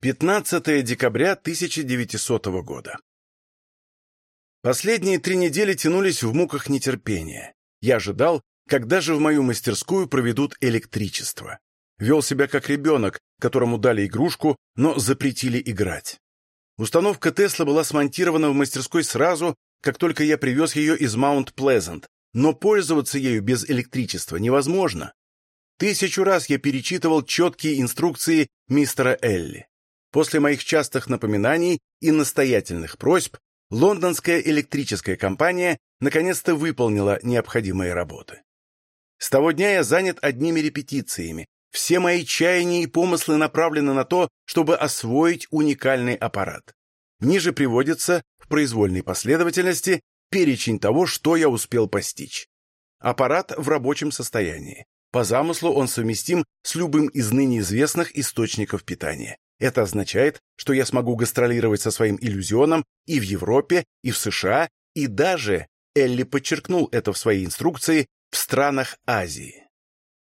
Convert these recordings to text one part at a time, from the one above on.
15 декабря 1900 года. Последние три недели тянулись в муках нетерпения. Я ожидал, когда же в мою мастерскую проведут электричество. Вел себя как ребенок, которому дали игрушку, но запретили играть. Установка Тесла была смонтирована в мастерской сразу, как только я привез ее из Маунт-Плезант, но пользоваться ею без электричества невозможно. Тысячу раз я перечитывал четкие инструкции мистера Элли. После моих частых напоминаний и настоятельных просьб лондонская электрическая компания наконец-то выполнила необходимые работы. С того дня я занят одними репетициями. Все мои чаяния и помыслы направлены на то, чтобы освоить уникальный аппарат. Ниже приводится в произвольной последовательности перечень того, что я успел постичь. Аппарат в рабочем состоянии. По замыслу он совместим с любым из ныне известных источников питания. Это означает, что я смогу гастролировать со своим иллюзионом и в Европе, и в США, и даже, Элли подчеркнул это в своей инструкции, в странах Азии.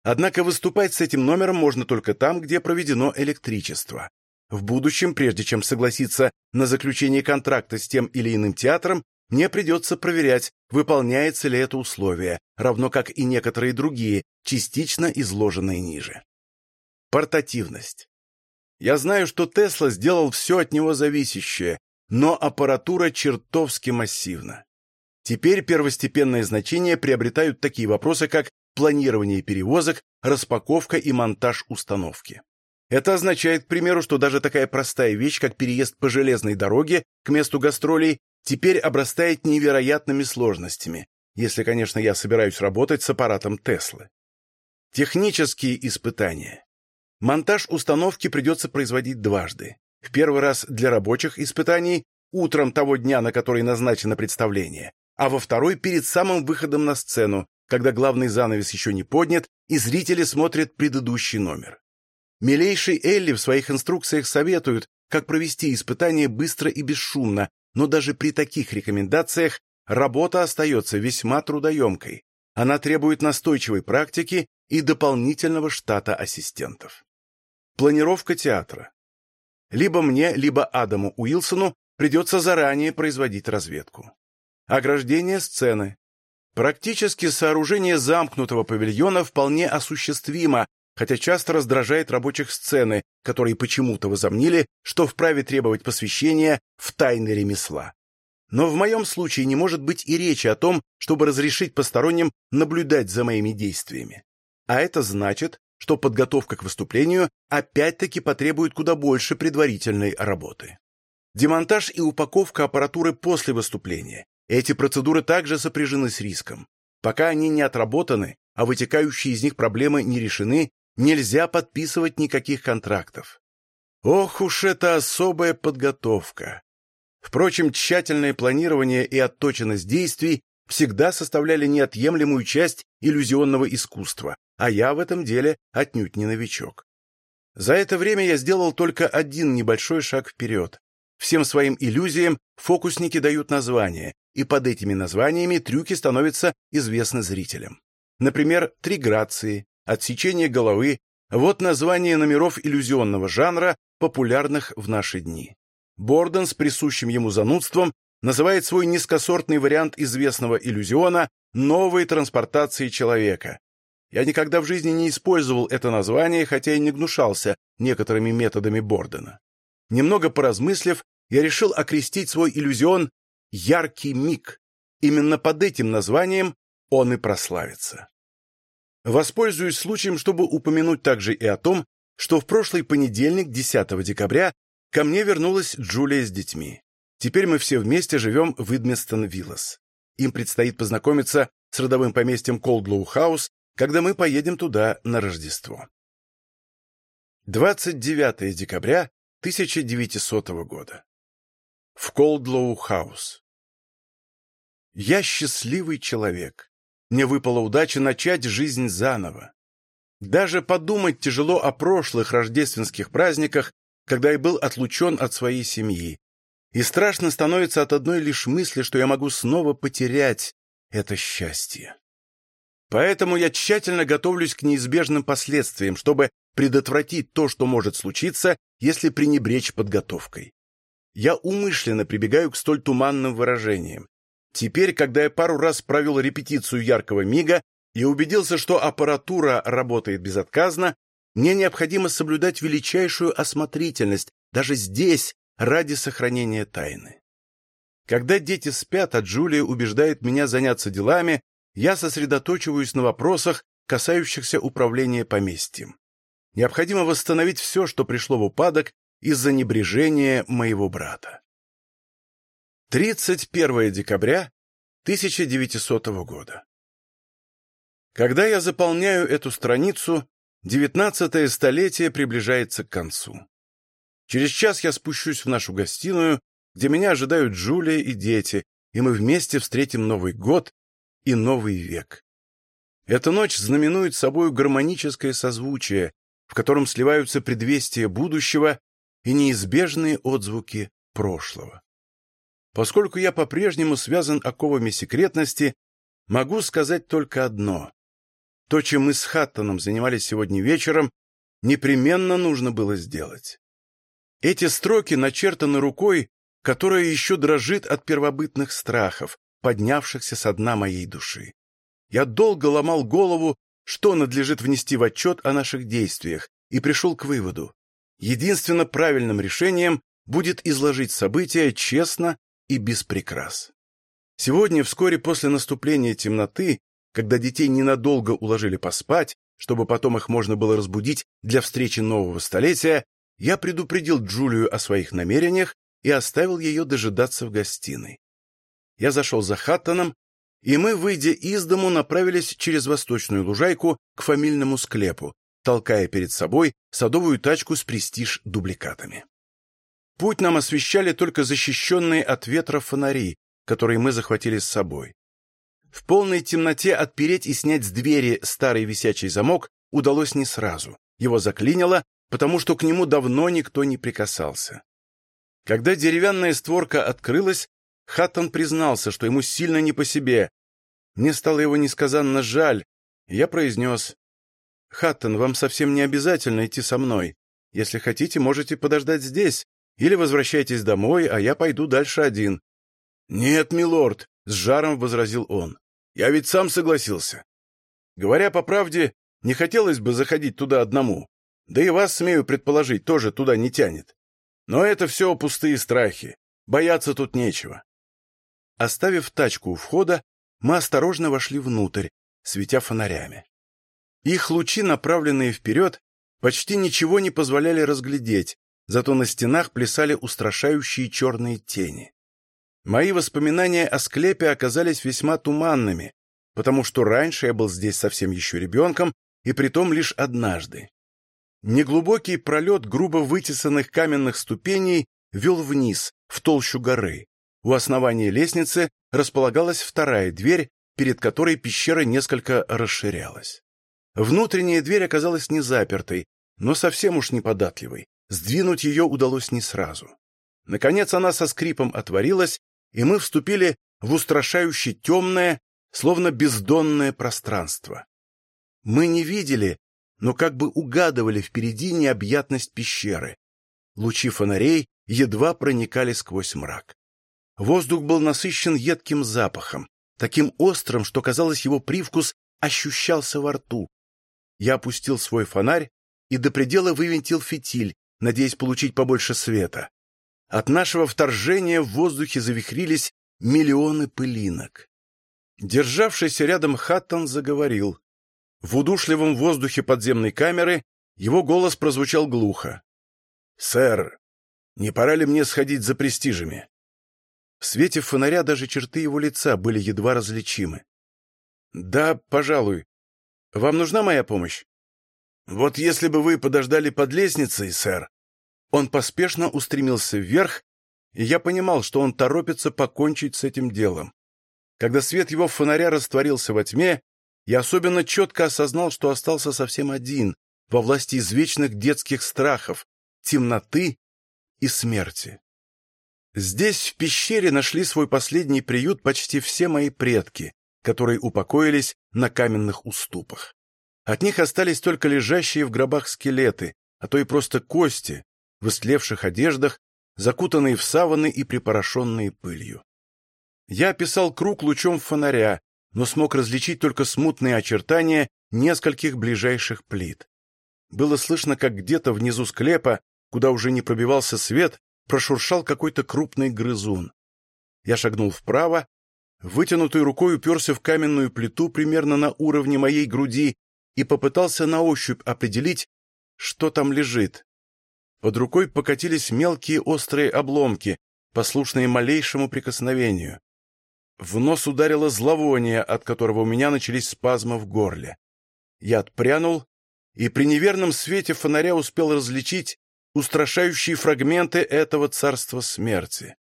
Однако выступать с этим номером можно только там, где проведено электричество. В будущем, прежде чем согласиться на заключение контракта с тем или иным театром, мне придется проверять, выполняется ли это условие, равно как и некоторые другие, частично изложенные ниже. Портативность. Я знаю, что Тесла сделал все от него зависящее, но аппаратура чертовски массивна. Теперь первостепенное значение приобретают такие вопросы, как планирование перевозок, распаковка и монтаж установки. Это означает, к примеру, что даже такая простая вещь, как переезд по железной дороге к месту гастролей, теперь обрастает невероятными сложностями, если, конечно, я собираюсь работать с аппаратом Теслы. Технические испытания. Монтаж установки придется производить дважды. В первый раз для рабочих испытаний, утром того дня, на который назначено представление, а во второй перед самым выходом на сцену, когда главный занавес еще не поднят, и зрители смотрят предыдущий номер. Милейший Элли в своих инструкциях советует, как провести испытание быстро и бесшумно, но даже при таких рекомендациях работа остается весьма трудоемкой. Она требует настойчивой практики и дополнительного штата ассистентов. Планировка театра. Либо мне, либо Адаму Уилсону придется заранее производить разведку. Ограждение сцены. Практически сооружение замкнутого павильона вполне осуществимо, хотя часто раздражает рабочих сцены, которые почему-то возомнили, что вправе требовать посвящения в тайны ремесла. Но в моем случае не может быть и речи о том, чтобы разрешить посторонним наблюдать за моими действиями. А это значит, что подготовка к выступлению опять-таки потребует куда больше предварительной работы. Демонтаж и упаковка аппаратуры после выступления. Эти процедуры также сопряжены с риском. Пока они не отработаны, а вытекающие из них проблемы не решены, нельзя подписывать никаких контрактов. Ох уж это особая подготовка! Впрочем, тщательное планирование и отточенность действий всегда составляли неотъемлемую часть иллюзионного искусства, а я в этом деле отнюдь не новичок. За это время я сделал только один небольшой шаг вперед. Всем своим иллюзиям фокусники дают названия, и под этими названиями трюки становятся известны зрителям. Например, три грации, отсечение головы – вот название номеров иллюзионного жанра, популярных в наши дни. Борден с присущим ему занудством называет свой низкосортный вариант известного иллюзиона новой транспортацией человека, я никогда в жизни не использовал это название, хотя и не гнушался некоторыми методами Бордена. Немного поразмыслив, я решил окрестить свой иллюзион «Яркий миг». Именно под этим названием он и прославится. Воспользуюсь случаем, чтобы упомянуть также и о том, что в прошлый понедельник, 10 декабря, ко мне вернулась Джулия с детьми. Теперь мы все вместе живем в Идмистон-Виллас. Им предстоит познакомиться с родовым поместьем Колдлоу Хаус когда мы поедем туда на Рождество. 29 декабря 1900 года. В Колдлоу-хаус. Я счастливый человек. Мне выпала удача начать жизнь заново. Даже подумать тяжело о прошлых рождественских праздниках, когда я был отлучен от своей семьи. И страшно становится от одной лишь мысли, что я могу снова потерять это счастье. Поэтому я тщательно готовлюсь к неизбежным последствиям, чтобы предотвратить то, что может случиться, если пренебречь подготовкой. Я умышленно прибегаю к столь туманным выражениям. Теперь, когда я пару раз провел репетицию яркого мига и убедился, что аппаратура работает безотказно, мне необходимо соблюдать величайшую осмотрительность, даже здесь, ради сохранения тайны. Когда дети спят, а Джулия убеждает меня заняться делами, я сосредоточиваюсь на вопросах, касающихся управления поместьем. Необходимо восстановить все, что пришло в упадок из-за небрежения моего брата. 31 декабря 1900 года. Когда я заполняю эту страницу, девятнадцатое столетие приближается к концу. Через час я спущусь в нашу гостиную, где меня ожидают Джулия и дети, и мы вместе встретим Новый год и Новый век. Эта ночь знаменует собой гармоническое созвучие, в котором сливаются предвестия будущего и неизбежные отзвуки прошлого. Поскольку я по-прежнему связан оковами секретности, могу сказать только одно. То, чем мы с Хаттоном занимались сегодня вечером, непременно нужно было сделать. Эти строки начертаны рукой, которая еще дрожит от первобытных страхов, поднявшихся со дна моей души. Я долго ломал голову, что надлежит внести в отчет о наших действиях, и пришел к выводу. Единственно правильным решением будет изложить события честно и без прикрас. Сегодня, вскоре после наступления темноты, когда детей ненадолго уложили поспать, чтобы потом их можно было разбудить для встречи нового столетия, я предупредил Джулию о своих намерениях и оставил ее дожидаться в гостиной. Я зашел за Хаттоном, и мы, выйдя из дому, направились через восточную лужайку к фамильному склепу, толкая перед собой садовую тачку с престиж-дубликатами. Путь нам освещали только защищенные от ветра фонари, которые мы захватили с собой. В полной темноте отпереть и снять с двери старый висячий замок удалось не сразу. Его заклинило, потому что к нему давно никто не прикасался. Когда деревянная створка открылась, Хаттон признался, что ему сильно не по себе. Мне стало его несказанно жаль, и я произнес, «Хаттон, вам совсем не обязательно идти со мной. Если хотите, можете подождать здесь, или возвращайтесь домой, а я пойду дальше один». «Нет, милорд», — с жаром возразил он, — «я ведь сам согласился. Говоря по правде, не хотелось бы заходить туда одному. Да и вас, смею предположить, тоже туда не тянет. Но это все пустые страхи. Бояться тут нечего. Оставив тачку у входа, мы осторожно вошли внутрь, светя фонарями. Их лучи, направленные вперед, почти ничего не позволяли разглядеть, зато на стенах плясали устрашающие черные тени. Мои воспоминания о склепе оказались весьма туманными, потому что раньше я был здесь совсем еще ребенком, и притом лишь однажды. Неглубокий пролет грубо вытесанных каменных ступеней вел вниз, в толщу горы. У основания лестницы располагалась вторая дверь, перед которой пещера несколько расширялась. Внутренняя дверь оказалась не запертой, но совсем уж неподатливой. Сдвинуть ее удалось не сразу. Наконец она со скрипом отворилась, и мы вступили в устрашающе темное, словно бездонное пространство. Мы не видели, но как бы угадывали впереди необъятность пещеры. Лучи фонарей едва проникали сквозь мрак. Воздух был насыщен едким запахом, таким острым, что, казалось, его привкус ощущался во рту. Я опустил свой фонарь и до предела вывинтил фитиль, надеясь получить побольше света. От нашего вторжения в воздухе завихрились миллионы пылинок. Державшийся рядом Хаттон заговорил. В удушливом воздухе подземной камеры его голос прозвучал глухо. «Сэр, не пора ли мне сходить за престижами?» В свете фонаря даже черты его лица были едва различимы. «Да, пожалуй. Вам нужна моя помощь?» «Вот если бы вы подождали под лестницей, сэр». Он поспешно устремился вверх, и я понимал, что он торопится покончить с этим делом. Когда свет его фонаря растворился во тьме, я особенно четко осознал, что остался совсем один, во власти извечных детских страхов, темноты и смерти. Здесь, в пещере, нашли свой последний приют почти все мои предки, которые упокоились на каменных уступах. От них остались только лежащие в гробах скелеты, а то и просто кости, в истлевших одеждах, закутанные в саваны и припорошенные пылью. Я описал круг лучом фонаря, но смог различить только смутные очертания нескольких ближайших плит. Было слышно, как где-то внизу склепа, куда уже не пробивался свет, прошуршал какой-то крупный грызун. Я шагнул вправо, вытянутой рукой уперся в каменную плиту примерно на уровне моей груди и попытался на ощупь определить, что там лежит. Под рукой покатились мелкие острые обломки, послушные малейшему прикосновению. В нос ударило зловоние, от которого у меня начались спазмы в горле. Я отпрянул и при неверном свете фонаря успел различить устрашающие фрагменты этого царства смерти.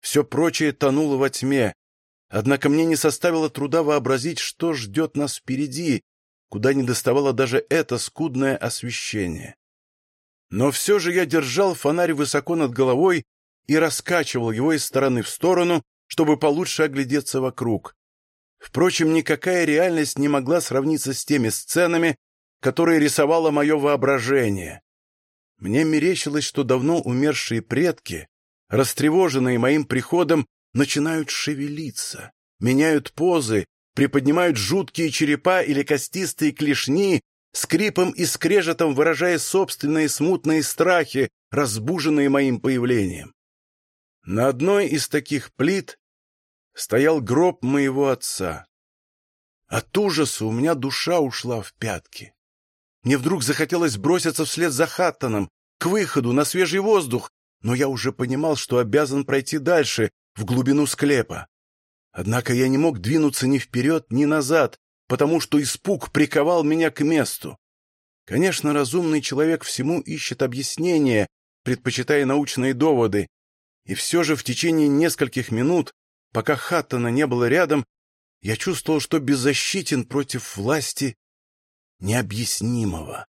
Все прочее тонуло во тьме, однако мне не составило труда вообразить, что ждет нас впереди, куда не доставало даже это скудное освещение. Но все же я держал фонарь высоко над головой и раскачивал его из стороны в сторону, чтобы получше оглядеться вокруг. Впрочем, никакая реальность не могла сравниться с теми сценами, которые рисовало мое воображение. Мне мерещилось, что давно умершие предки, растревоженные моим приходом, начинают шевелиться, меняют позы, приподнимают жуткие черепа или костистые клешни, скрипом и скрежетом выражая собственные смутные страхи, разбуженные моим появлением. На одной из таких плит стоял гроб моего отца. От ужаса у меня душа ушла в пятки. Мне вдруг захотелось броситься вслед за Хаттоном, к выходу, на свежий воздух, но я уже понимал, что обязан пройти дальше, в глубину склепа. Однако я не мог двинуться ни вперед, ни назад, потому что испуг приковал меня к месту. Конечно, разумный человек всему ищет объяснение, предпочитая научные доводы, и все же в течение нескольких минут, пока Хаттона не было рядом, я чувствовал, что беззащитен против власти необъяснимого.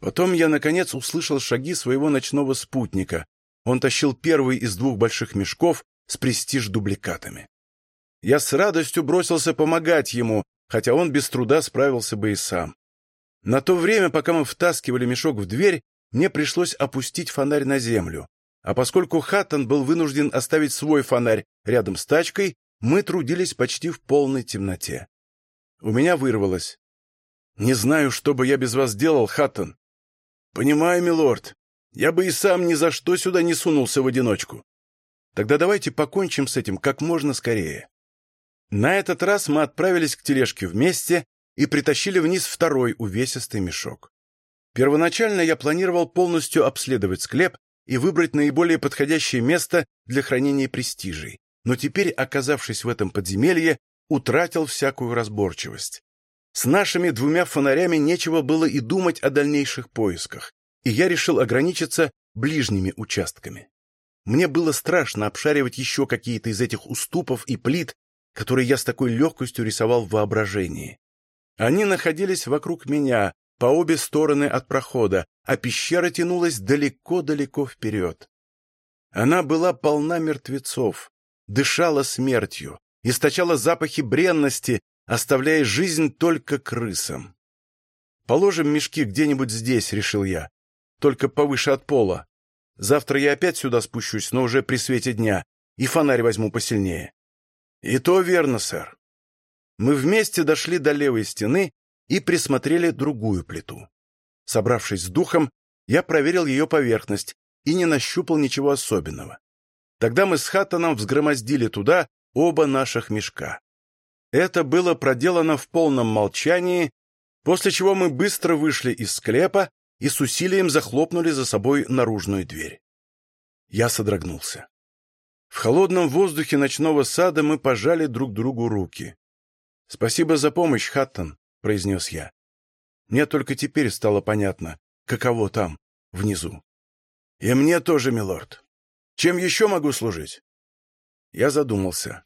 Потом я, наконец, услышал шаги своего ночного спутника. Он тащил первый из двух больших мешков с престиж-дубликатами. Я с радостью бросился помогать ему, хотя он без труда справился бы и сам. На то время, пока мы втаскивали мешок в дверь, мне пришлось опустить фонарь на землю. А поскольку Хаттон был вынужден оставить свой фонарь рядом с тачкой, мы трудились почти в полной темноте. У меня вырвалось. «Не знаю, что бы я без вас делал, Хаттон». «Понимаю, милорд. Я бы и сам ни за что сюда не сунулся в одиночку. Тогда давайте покончим с этим как можно скорее». На этот раз мы отправились к тележке вместе и притащили вниз второй увесистый мешок. Первоначально я планировал полностью обследовать склеп и выбрать наиболее подходящее место для хранения престижей, но теперь, оказавшись в этом подземелье, утратил всякую разборчивость. С нашими двумя фонарями нечего было и думать о дальнейших поисках, и я решил ограничиться ближними участками. Мне было страшно обшаривать еще какие-то из этих уступов и плит, которые я с такой легкостью рисовал в воображении. Они находились вокруг меня, по обе стороны от прохода, а пещера тянулась далеко-далеко вперед. Она была полна мертвецов, дышала смертью, источала запахи бренности, оставляя жизнь только крысам. «Положим мешки где-нибудь здесь», — решил я, — «только повыше от пола. Завтра я опять сюда спущусь, но уже при свете дня, и фонарь возьму посильнее». «И то верно, сэр». Мы вместе дошли до левой стены и присмотрели другую плиту. Собравшись с духом, я проверил ее поверхность и не нащупал ничего особенного. Тогда мы с Хаттоном взгромоздили туда оба наших мешка. Это было проделано в полном молчании, после чего мы быстро вышли из склепа и с усилием захлопнули за собой наружную дверь. Я содрогнулся. В холодном воздухе ночного сада мы пожали друг другу руки. «Спасибо за помощь, Хаттон», — произнес я. Мне только теперь стало понятно, каково там, внизу. «И мне тоже, милорд. Чем еще могу служить?» Я задумался.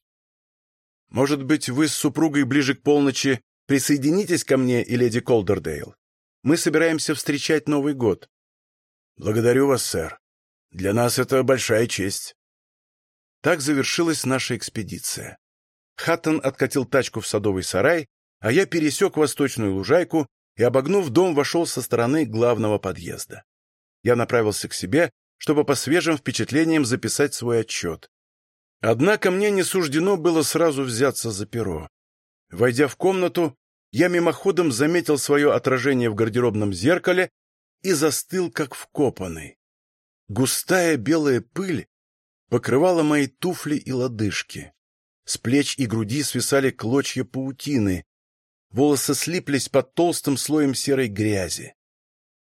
Может быть, вы с супругой ближе к полночи присоединитесь ко мне и леди Колдердейл? Мы собираемся встречать Новый год. Благодарю вас, сэр. Для нас это большая честь. Так завершилась наша экспедиция. Хаттон откатил тачку в садовый сарай, а я пересек восточную лужайку и, обогнув дом, вошел со стороны главного подъезда. я направился к себе, чтобы по свежим впечатлениям записать свой отчет. Однако мне не суждено было сразу взяться за перо. Войдя в комнату, я мимоходом заметил свое отражение в гардеробном зеркале и застыл, как вкопанный. Густая белая пыль покрывала мои туфли и лодыжки. С плеч и груди свисали клочья паутины. Волосы слиплись под толстым слоем серой грязи.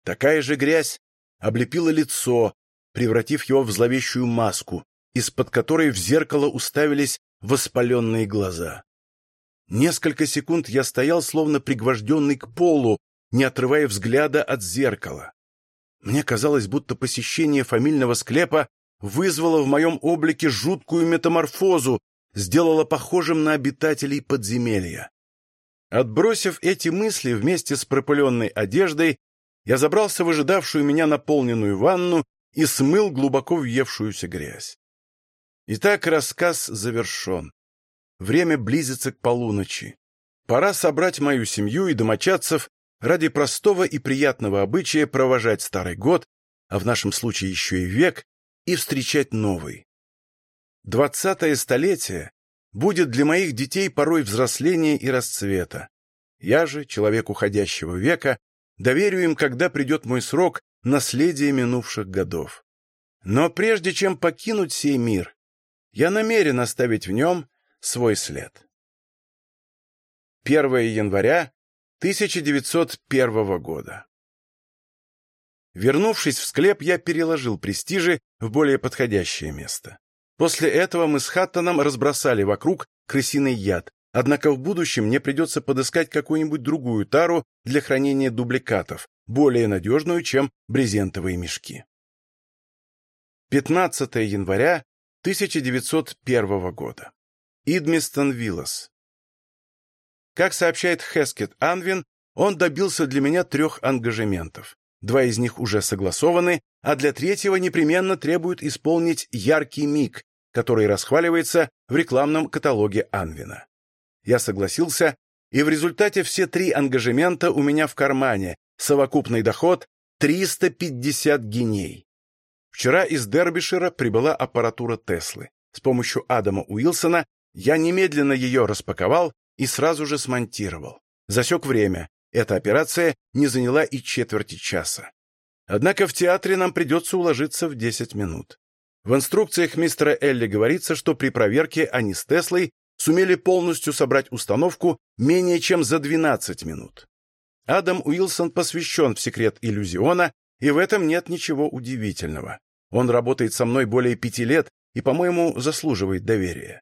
Такая же грязь облепила лицо, превратив его в зловещую маску, из-под которой в зеркало уставились воспаленные глаза. Несколько секунд я стоял, словно пригвожденный к полу, не отрывая взгляда от зеркала. Мне казалось, будто посещение фамильного склепа вызвало в моем облике жуткую метаморфозу, сделало похожим на обитателей подземелья. Отбросив эти мысли вместе с пропыленной одеждой, я забрался в ожидавшую меня наполненную ванну и смыл глубоко въевшуюся грязь. Итак, рассказ завершен. Время близится к полуночи. Пора собрать мою семью и домочадцев ради простого и приятного обычая провожать старый год, а в нашем случае еще и век, и встречать новый. Двадцатое столетие будет для моих детей порой взросления и расцвета. Я же, человек уходящего века, доверю им, когда придет мой срок, наследие минувших годов. Но прежде чем покинуть сей мир, я намерен оставить в нем свой след. 1 января 1901 года. Вернувшись в склеп, я переложил престижи в более подходящее место. После этого мы с Хаттоном разбросали вокруг крысиный яд, однако в будущем мне придется подыскать какую-нибудь другую тару для хранения дубликатов, более надежную, чем брезентовые мешки. 15 января 1901 года. Идмистон Виллас. Как сообщает Хескет Анвин, он добился для меня трех ангажементов. Два из них уже согласованы, а для третьего непременно требует исполнить яркий миг, который расхваливается в рекламном каталоге Анвина. Я согласился, и в результате все три ангажемента у меня в кармане, совокупный доход 350 геней. Вчера из Дербишира прибыла аппаратура Теслы. С помощью Адама Уилсона я немедленно ее распаковал и сразу же смонтировал. Засек время. Эта операция не заняла и четверти часа. Однако в театре нам придется уложиться в 10 минут. В инструкциях мистера Элли говорится, что при проверке они с Теслой сумели полностью собрать установку менее чем за 12 минут. Адам Уилсон посвящен в секрет иллюзиона, и в этом нет ничего удивительного. Он работает со мной более пяти лет и, по-моему, заслуживает доверия.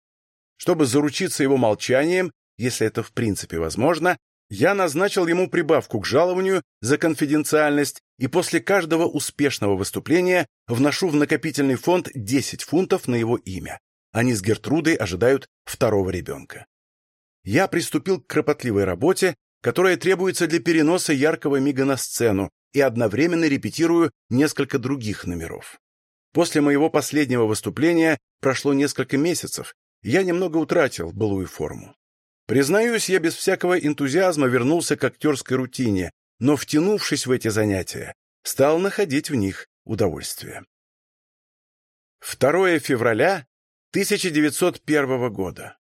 Чтобы заручиться его молчанием, если это в принципе возможно, я назначил ему прибавку к жалованию за конфиденциальность и после каждого успешного выступления вношу в накопительный фонд 10 фунтов на его имя. Они с Гертрудой ожидают второго ребенка. Я приступил к кропотливой работе, которая требуется для переноса яркого мига на сцену, и одновременно репетирую несколько других номеров. После моего последнего выступления прошло несколько месяцев, я немного утратил былую форму. Признаюсь, я без всякого энтузиазма вернулся к актерской рутине, но, втянувшись в эти занятия, стал находить в них удовольствие. 2 февраля 1901 года.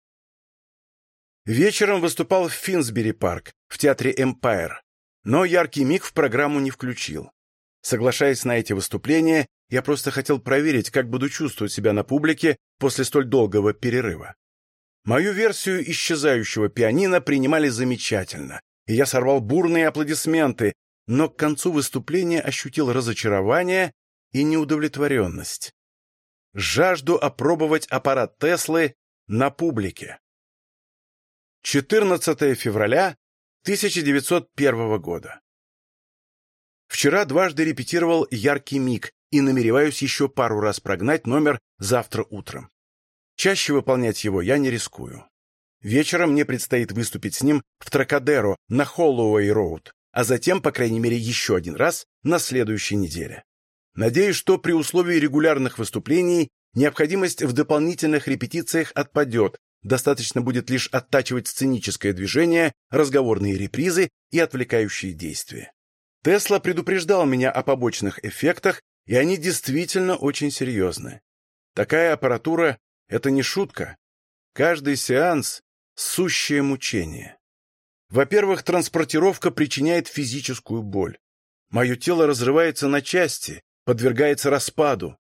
Вечером выступал в Финсбери-парк, в театре «Эмпайр», но яркий миг в программу не включил. Соглашаясь на эти выступления, я просто хотел проверить, как буду чувствовать себя на публике после столь долгого перерыва. Мою версию исчезающего пианино принимали замечательно, и я сорвал бурные аплодисменты, но к концу выступления ощутил разочарование и неудовлетворенность. Жажду опробовать аппарат Теслы на публике. 14 февраля 1901 года. Вчера дважды репетировал «Яркий миг» и намереваюсь еще пару раз прогнать номер завтра утром. Чаще выполнять его я не рискую. Вечером мне предстоит выступить с ним в Тракадеро на Холлоуэй-Роуд, а затем, по крайней мере, еще один раз на следующей неделе. Надеюсь, что при условии регулярных выступлений необходимость в дополнительных репетициях отпадет, достаточно будет лишь оттачивать сценическое движение, разговорные репризы и отвлекающие действия. Тесла предупреждал меня о побочных эффектах, и они действительно очень серьезны. Такая аппаратура — это не шутка. Каждый сеанс — сущее мучение. Во-первых, транспортировка причиняет физическую боль. Мое тело разрывается на части, подвергается распаду.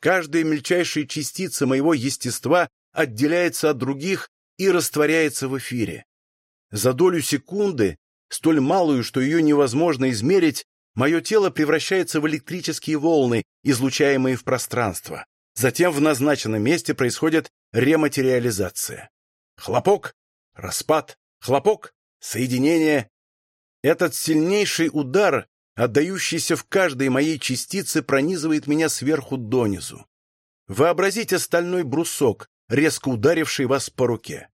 Каждая мельчайшая частица моего естества отделяется от других и растворяется в эфире. За долю секунды, столь малую, что ее невозможно измерить, мое тело превращается в электрические волны, излучаемые в пространство. Затем в назначенном месте происходит рематериализация. Хлопок, распад, хлопок, соединение. Этот сильнейший удар, отдающийся в каждой моей частице, пронизывает меня сверху донизу. Вообразите стальной брусок, резко ударивший вас по руке.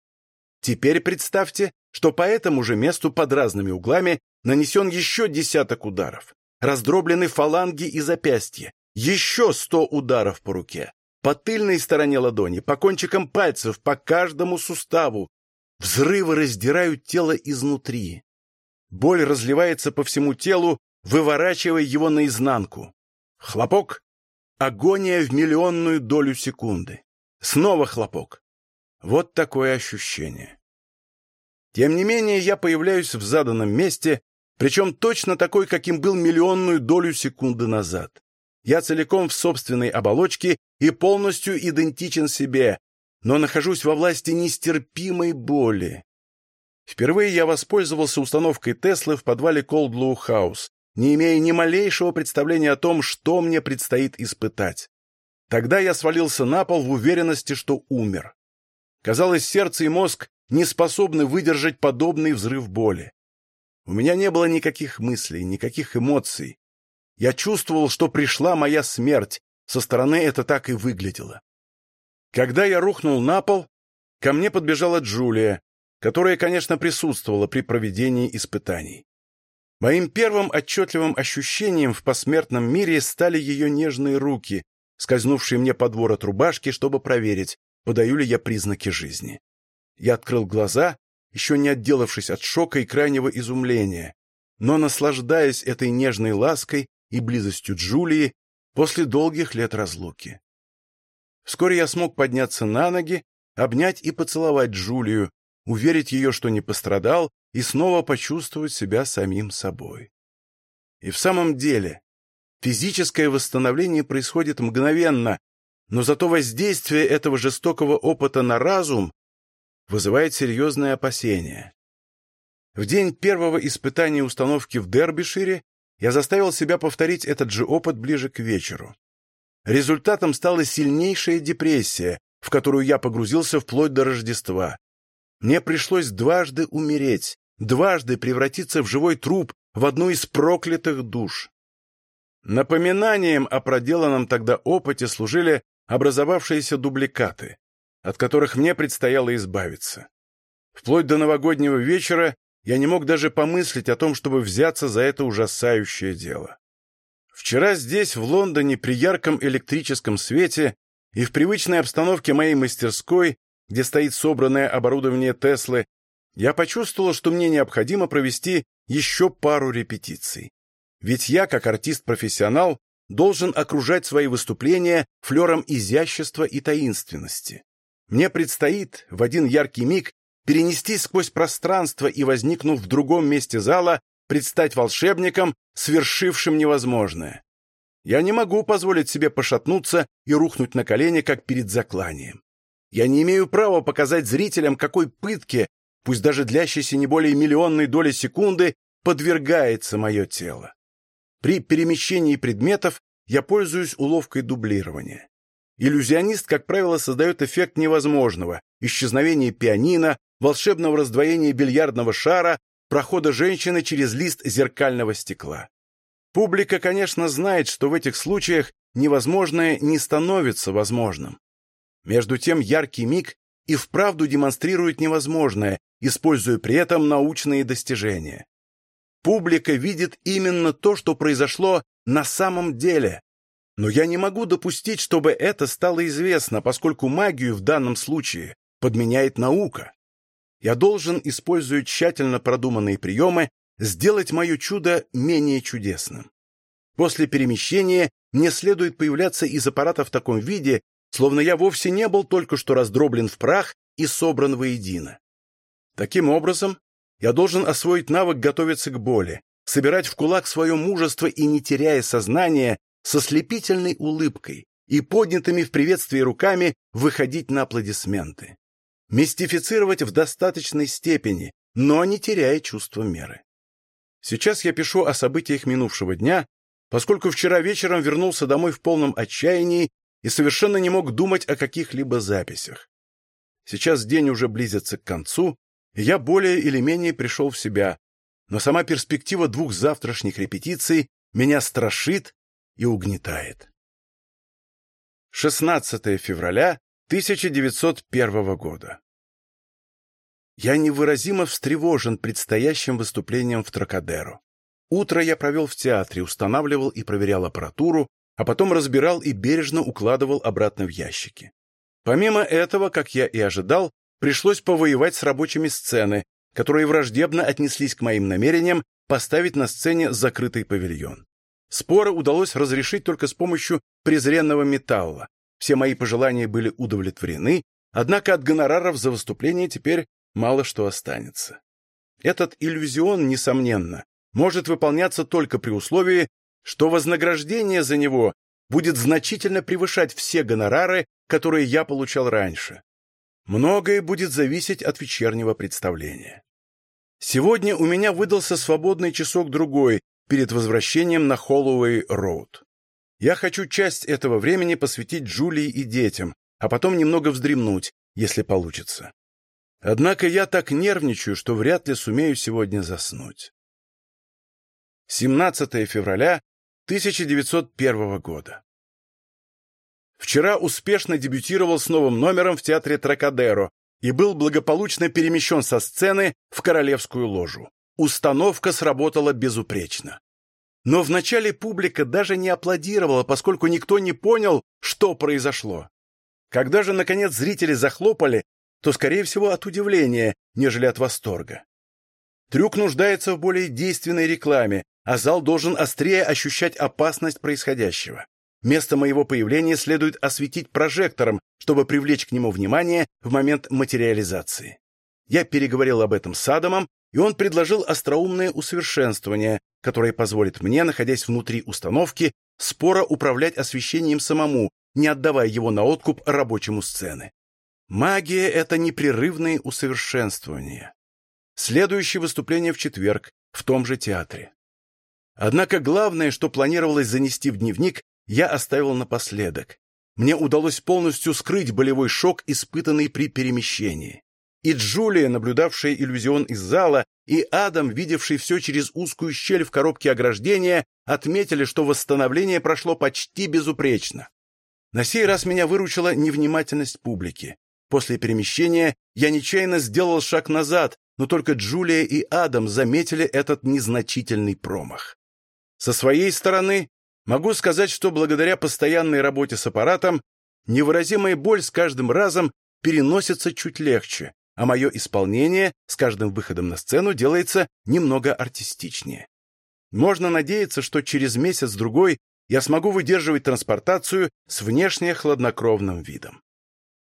Теперь представьте, что по этому же месту под разными углами нанесен еще десяток ударов. Раздроблены фаланги и запястья. Еще сто ударов по руке. По тыльной стороне ладони, по кончикам пальцев, по каждому суставу. Взрывы раздирают тело изнутри. Боль разливается по всему телу, выворачивая его наизнанку. Хлопок. Агония в миллионную долю секунды. Снова хлопок. Вот такое ощущение. Тем не менее, я появляюсь в заданном месте, причем точно такой, каким был миллионную долю секунды назад. Я целиком в собственной оболочке и полностью идентичен себе, но нахожусь во власти нестерпимой боли. Впервые я воспользовался установкой Теслы в подвале Колдлоу Хаус, не имея ни малейшего представления о том, что мне предстоит испытать. Тогда я свалился на пол в уверенности, что умер. Казалось, сердце и мозг не способны выдержать подобный взрыв боли. У меня не было никаких мыслей, никаких эмоций. Я чувствовал, что пришла моя смерть, со стороны это так и выглядело. Когда я рухнул на пол, ко мне подбежала Джулия, которая, конечно, присутствовала при проведении испытаний. Моим первым отчетливым ощущением в посмертном мире стали ее нежные руки, скользнувший мне под ворот рубашки, чтобы проверить, подаю ли я признаки жизни. Я открыл глаза, еще не отделавшись от шока и крайнего изумления, но наслаждаясь этой нежной лаской и близостью Джулии после долгих лет разлуки. Вскоре я смог подняться на ноги, обнять и поцеловать Джулию, уверить ее, что не пострадал, и снова почувствовать себя самим собой. И в самом деле, Физическое восстановление происходит мгновенно, но зато воздействие этого жестокого опыта на разум вызывает серьезные опасения. В день первого испытания установки в Дербишире я заставил себя повторить этот же опыт ближе к вечеру. Результатом стала сильнейшая депрессия, в которую я погрузился вплоть до Рождества. Мне пришлось дважды умереть, дважды превратиться в живой труп в одну из проклятых душ. Напоминанием о проделанном тогда опыте служили образовавшиеся дубликаты, от которых мне предстояло избавиться. Вплоть до новогоднего вечера я не мог даже помыслить о том, чтобы взяться за это ужасающее дело. Вчера здесь, в Лондоне, при ярком электрическом свете и в привычной обстановке моей мастерской, где стоит собранное оборудование Теслы, я почувствовал, что мне необходимо провести еще пару репетиций. Ведь я, как артист-профессионал, должен окружать свои выступления флером изящества и таинственности. Мне предстоит в один яркий миг перенестись сквозь пространство и, возникнув в другом месте зала, предстать волшебником, свершившим невозможное. Я не могу позволить себе пошатнуться и рухнуть на колени, как перед закланием. Я не имею права показать зрителям, какой пытке, пусть даже длящейся не более миллионной доли секунды, подвергается мое тело. При перемещении предметов я пользуюсь уловкой дублирования. Иллюзионист, как правило, создает эффект невозможного, исчезновения пианино, волшебного раздвоения бильярдного шара, прохода женщины через лист зеркального стекла. Публика, конечно, знает, что в этих случаях невозможное не становится возможным. Между тем яркий миг и вправду демонстрирует невозможное, используя при этом научные достижения. Публика видит именно то, что произошло на самом деле. Но я не могу допустить, чтобы это стало известно, поскольку магию в данном случае подменяет наука. Я должен, используя тщательно продуманные приемы, сделать мое чудо менее чудесным. После перемещения мне следует появляться из аппарата в таком виде, словно я вовсе не был только что раздроблен в прах и собран воедино. Таким образом, я должен освоить навык готовиться к боли, собирать в кулак свое мужество и, не теряя сознания, со слепительной улыбкой и поднятыми в приветствии руками выходить на аплодисменты. Мистифицировать в достаточной степени, но не теряя чувства меры. Сейчас я пишу о событиях минувшего дня, поскольку вчера вечером вернулся домой в полном отчаянии и совершенно не мог думать о каких-либо записях. Сейчас день уже близится к концу, и я более или менее пришел в себя, но сама перспектива двух завтрашних репетиций меня страшит и угнетает. 16 февраля 1901 года. Я невыразимо встревожен предстоящим выступлением в Тракадеро. Утро я провел в театре, устанавливал и проверял аппаратуру, а потом разбирал и бережно укладывал обратно в ящики. Помимо этого, как я и ожидал, пришлось повоевать с рабочими сцены, которые враждебно отнеслись к моим намерениям поставить на сцене закрытый павильон. Споры удалось разрешить только с помощью презренного металла. Все мои пожелания были удовлетворены, однако от гонораров за выступление теперь мало что останется. Этот иллюзион, несомненно, может выполняться только при условии, что вознаграждение за него будет значительно превышать все гонорары, которые я получал раньше. Многое будет зависеть от вечернего представления. Сегодня у меня выдался свободный часок-другой перед возвращением на Холлоуэй-Роуд. Я хочу часть этого времени посвятить Джулии и детям, а потом немного вздремнуть, если получится. Однако я так нервничаю, что вряд ли сумею сегодня заснуть. 17 февраля 1901 года. Вчера успешно дебютировал с новым номером в театре Тракадеро и был благополучно перемещен со сцены в королевскую ложу. Установка сработала безупречно. Но вначале публика даже не аплодировала, поскольку никто не понял, что произошло. Когда же, наконец, зрители захлопали, то, скорее всего, от удивления, нежели от восторга. Трюк нуждается в более действенной рекламе, а зал должен острее ощущать опасность происходящего. Место моего появления следует осветить прожектором, чтобы привлечь к нему внимание в момент материализации. Я переговорил об этом с Адамом, и он предложил остроумное усовершенствование, которое позволит мне, находясь внутри установки, споро управлять освещением самому, не отдавая его на откуп рабочему сцены. Магия — это непрерывные усовершенствования. Следующее выступление в четверг в том же театре. Однако главное, что планировалось занести в дневник, я оставил напоследок. Мне удалось полностью скрыть болевой шок, испытанный при перемещении. И Джулия, наблюдавшая иллюзион из зала, и Адам, видевший все через узкую щель в коробке ограждения, отметили, что восстановление прошло почти безупречно. На сей раз меня выручила невнимательность публики. После перемещения я нечаянно сделал шаг назад, но только Джулия и Адам заметили этот незначительный промах. Со своей стороны, могу сказать, что благодаря постоянной работе с аппаратом невыразимая боль с каждым разом переносится чуть легче, а мое исполнение с каждым выходом на сцену делается немного артистичнее. Можно надеяться, что через месяц-другой я смогу выдерживать транспортацию с внешне хладнокровным видом.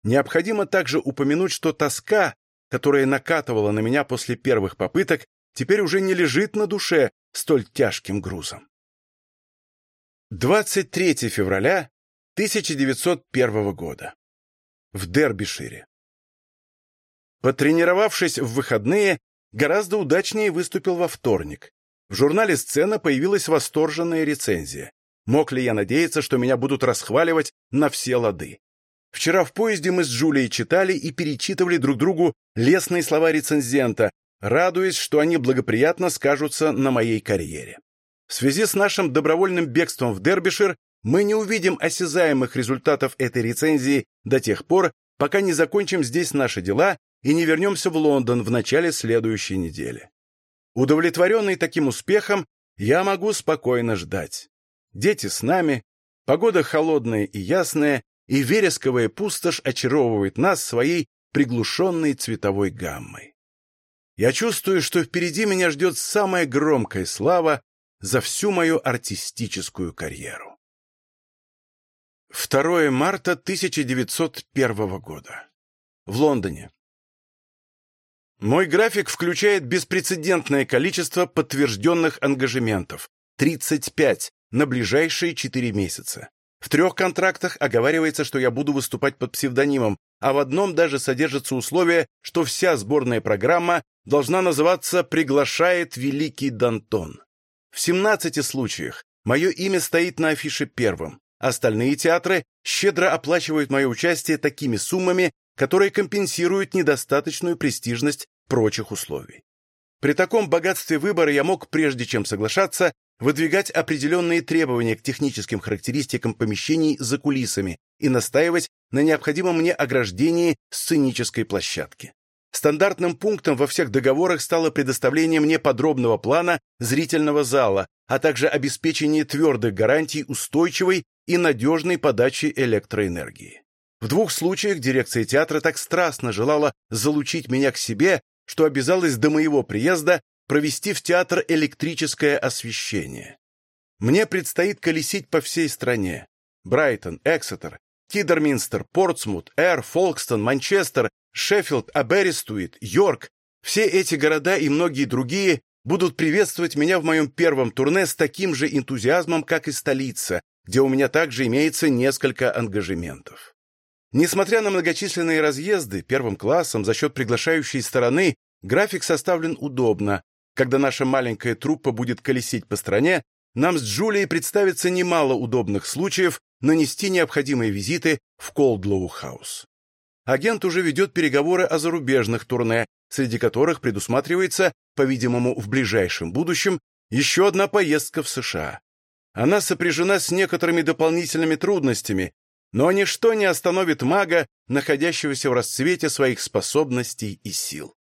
Необходимо также упомянуть, что тоска, которая накатывала на меня после первых попыток, теперь уже не лежит на душе столь тяжким грузом. 23 февраля 1901 года. В Дербишире. Потренировавшись в выходные, гораздо удачнее выступил во вторник. В журнале «Сцена» появилась восторженная рецензия. Мог ли я надеяться, что меня будут расхваливать на все лады? Вчера в поезде мы с Джулией читали и перечитывали друг другу лестные слова рецензента, радуясь, что они благоприятно скажутся на моей карьере. В связи с нашим добровольным бегством в Дербишир мы не увидим осязаемых результатов этой рецензии до тех пор, пока не закончим здесь наши дела и не вернемся в Лондон в начале следующей недели. Удовлетворенный таким успехом, я могу спокойно ждать. Дети с нами, погода холодная и ясная, и вересковая пустошь очаровывает нас своей приглушенной цветовой гаммой. Я чувствую, что впереди меня ждет самая громкая слава за всю мою артистическую карьеру. 2 марта 1901 года. В Лондоне. Мой график включает беспрецедентное количество подтвержденных ангажементов – 35 на ближайшие 4 месяца. В трех контрактах оговаривается, что я буду выступать под псевдонимом, а в одном даже содержится условие, что вся сборная программа должна называться «Приглашает Великий Дантон». В 17 случаях мое имя стоит на афише первым. Остальные театры щедро оплачивают мое участие такими суммами, которые компенсируют недостаточную престижность прочих условий. При таком богатстве выбора я мог, прежде чем соглашаться, выдвигать определенные требования к техническим характеристикам помещений за кулисами и настаивать на необходимом мне ограждении сценической площадки. Стандартным пунктом во всех договорах стало предоставление мне подробного плана зрительного зала, а также обеспечение твердых гарантий устойчивой и надежной подачи электроэнергии. В двух случаях дирекция театра так страстно желала залучить меня к себе, что обязалась до моего приезда провести в театр электрическое освещение. Мне предстоит колесить по всей стране. Брайтон, Эксетер, Кидерминстер, Портсмут, Эр, Фолкстон, Манчестер, Шеффилд, Аберестуит, Йорк – все эти города и многие другие будут приветствовать меня в моем первом турне с таким же энтузиазмом, как и столица, где у меня также имеется несколько ангажементов. Несмотря на многочисленные разъезды первым классом за счет приглашающей стороны, график составлен удобно. Когда наша маленькая труппа будет колесить по стране, нам с Джулией представится немало удобных случаев нанести необходимые визиты в Колдлоу-хаус. Агент уже ведет переговоры о зарубежных турне, среди которых предусматривается, по-видимому, в ближайшем будущем, еще одна поездка в США. Она сопряжена с некоторыми дополнительными трудностями, но ничто не остановит мага, находящегося в расцвете своих способностей и сил.